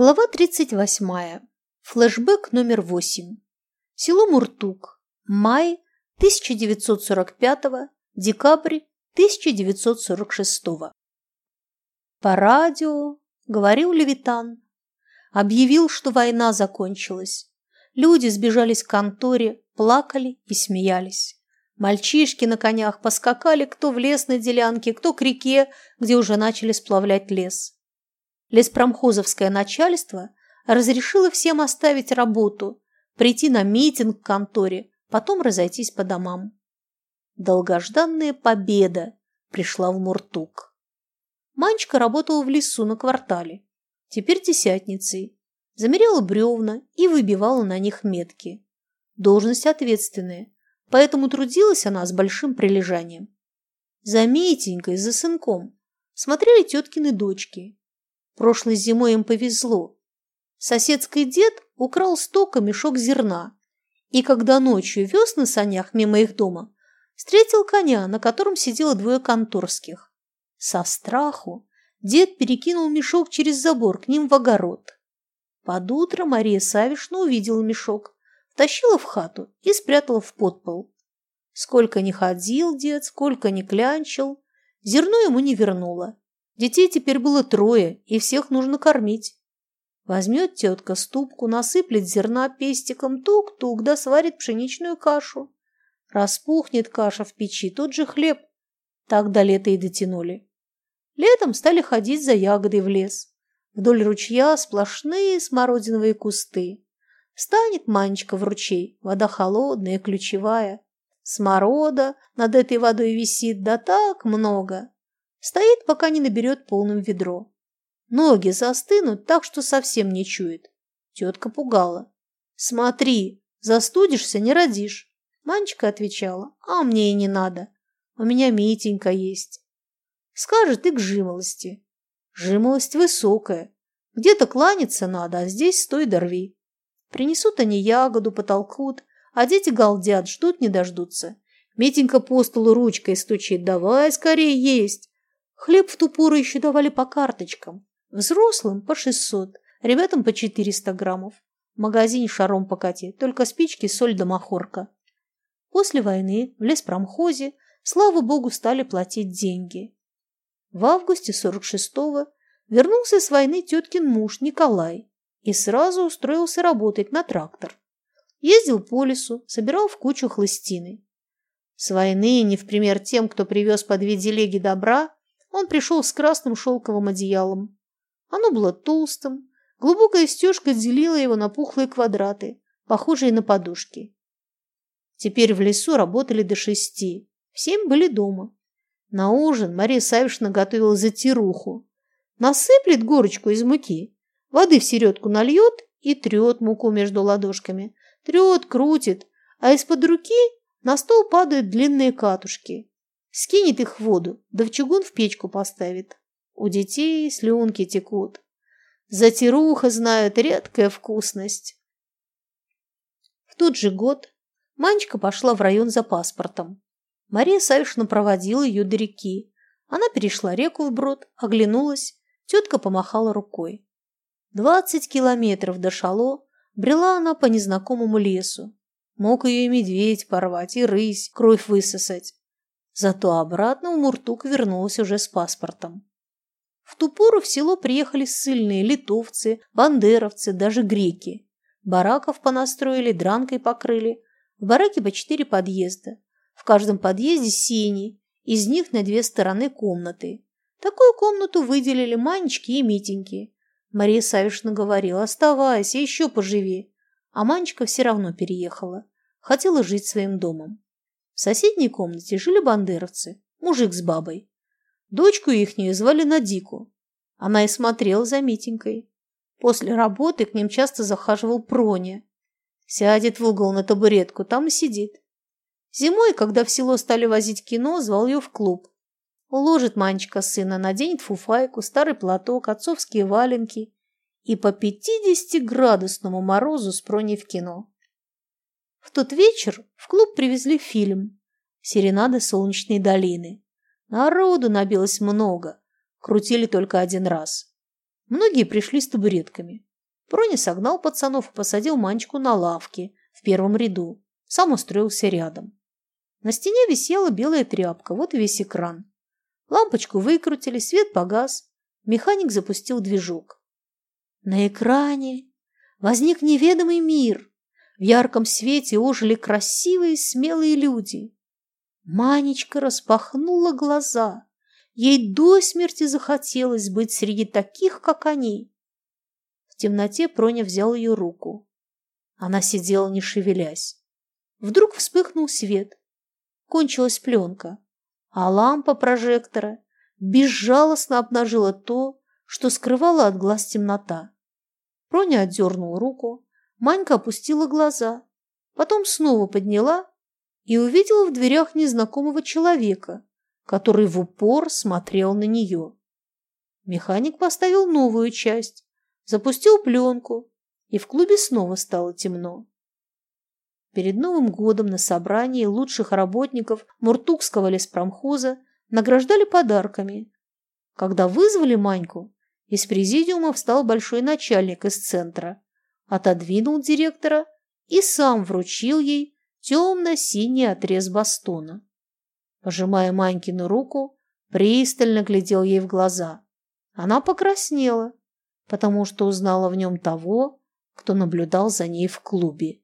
Глава 38. Флэшбэк номер 8. Село Муртук. Май 1945, декабрь 1946. По радио говорил Левитан. Объявил, что война закончилась. Люди сбежались к конторе, плакали и смеялись. Мальчишки на конях поскакали кто в лес на делянке, кто к реке, где уже начали сплавлять лес. Леспромхозовское начальство разрешило всем оставить работу, прийти на митинг к конторе, потом разойтись по домам. Долгожданная победа пришла в Муртук. Манечка работала в лесу на квартале, теперь десятницей, замеряла бревна и выбивала на них метки. Должность ответственная, поэтому трудилась она с большим прилежанием. За Митенькой, за сынком смотрели теткины дочки, Прошлой зимой им повезло. Соседский дед украл стока мешок зерна, и когда ночью вез на санях мимо их дома, встретил коня, на котором сидело двое конторских. Со страху дед перекинул мешок через забор к ним в огород. Под утро Мария Савишна увидела мешок, втащила в хату и спрятала в подпол. Сколько ни ходил дед, сколько ни клянчил, зерно ему не вернуло. Детей теперь было трое, и всех нужно кормить. Возьмет тетка ступку, насыплет зерна пестиком, тук-тук, да сварит пшеничную кашу. Распухнет каша в печи, тот же хлеб. Так до лета и дотянули. Летом стали ходить за ягодой в лес. Вдоль ручья сплошные смородиновые кусты. Станет Манечка в ручей, вода холодная, ключевая. Сморода над этой водой висит, да так много. Стоит, пока не наберет полным ведро. Ноги застынут так, что совсем не чует. Тетка пугала. «Смотри, застудишься, не родишь». Манечка отвечала, «А мне и не надо. У меня Митенька есть». Скажет и к жимолости. Жимолость высокая. Где-то кланяться надо, а здесь стой да рви. Принесут они ягоду, потолкут, а дети галдят, ждут не дождутся. Митенька по столу ручкой стучит, давай скорее есть. Хлеб в ту пору еще давали по карточкам. Взрослым по 600, ребятам по 400 граммов. В магазине шаром покати, только спички, соль да махорка. После войны в леспромхозе, слава богу, стали платить деньги. В августе 46-го вернулся с войны теткин муж Николай и сразу устроился работать на трактор. Ездил по лесу, собирал в кучу хлыстины. С войны, не в пример тем, кто привез по две делеги добра, он пришел с красным шелковым одеялом. Оно было толстым, глубокая стежка делила его на пухлые квадраты, похожие на подушки. Теперь в лесу работали до шести, в семь были дома. На ужин Мария Савишна готовила затируху. Насыплет горочку из муки, воды в середку нальет и трет муку между ладошками. Трет, крутит, а из-под руки на стол падают длинные катушки. Скинет их в воду, да в чугун в печку поставит. У детей слюнки текут. Затируха знают редкая вкусность. В тот же год Манечка пошла в район за паспортом. Мария Савишна проводила ее до реки. Она перешла реку вброд, оглянулась, тетка помахала рукой. Двадцать километров до шало брела она по незнакомому лесу. Мог ее и медведь порвать, и рысь, кровь высосать. Зато обратно в Муртук вернулась уже с паспортом. В ту пору в село приехали ссыльные литовцы, бандеровцы, даже греки. Бараков понастроили, дранкой покрыли. В бараке по четыре подъезда. В каждом подъезде сени, из них на две стороны комнаты. Такую комнату выделили Манечке и Митеньке. Мария Савишна говорила, оставайся, еще поживи. А Манечка все равно переехала. Хотела жить своим домом. В соседней комнате жили бандеровцы, мужик с бабой. Дочку ихнюю звали Надику. Она и смотрела за Митенькой. После работы к ним часто захаживал Проня. Сядет в угол на табуретку, там и сидит. Зимой, когда в село стали возить кино, звал ее в клуб. Уложит Манечка сына, наденет фуфайку, старый платок, отцовские валенки и по пятидесятиградусному морозу с Проней в кино. В тот вечер в клуб привезли фильм «Серенады солнечной долины». Народу набилось много, крутили только один раз. Многие пришли с табуретками. Проня согнал пацанов и посадил Манечку на лавке в первом ряду. Сам устроился рядом. На стене висела белая тряпка, вот и весь экран. Лампочку выкрутили, свет погас. Механик запустил движок. На экране возник неведомый мир. В ярком свете ожили красивые смелые люди. Манечка распахнула глаза. Ей до смерти захотелось быть среди таких, как они. В темноте Проня взял ее руку. Она сидела, не шевелясь. Вдруг вспыхнул свет. Кончилась пленка, а лампа прожектора безжалостно обнажила то, что скрывала от глаз темнота. Проня отдернула руку, Манька опустила глаза, потом снова подняла и увидела в дверях незнакомого человека, который в упор смотрел на нее. Механик поставил новую часть, запустил пленку, и в клубе снова стало темно. Перед Новым годом на собрании лучших работников Муртукского леспромхоза награждали подарками. Когда вызвали Маньку, из президиума встал большой начальник из центра, отодвинул директора и сам вручил ей темно-синий отрез бастона. Пожимая Манькину руку, пристально глядел ей в глаза. Она покраснела, потому что узнала в нем того, кто наблюдал за ней в клубе.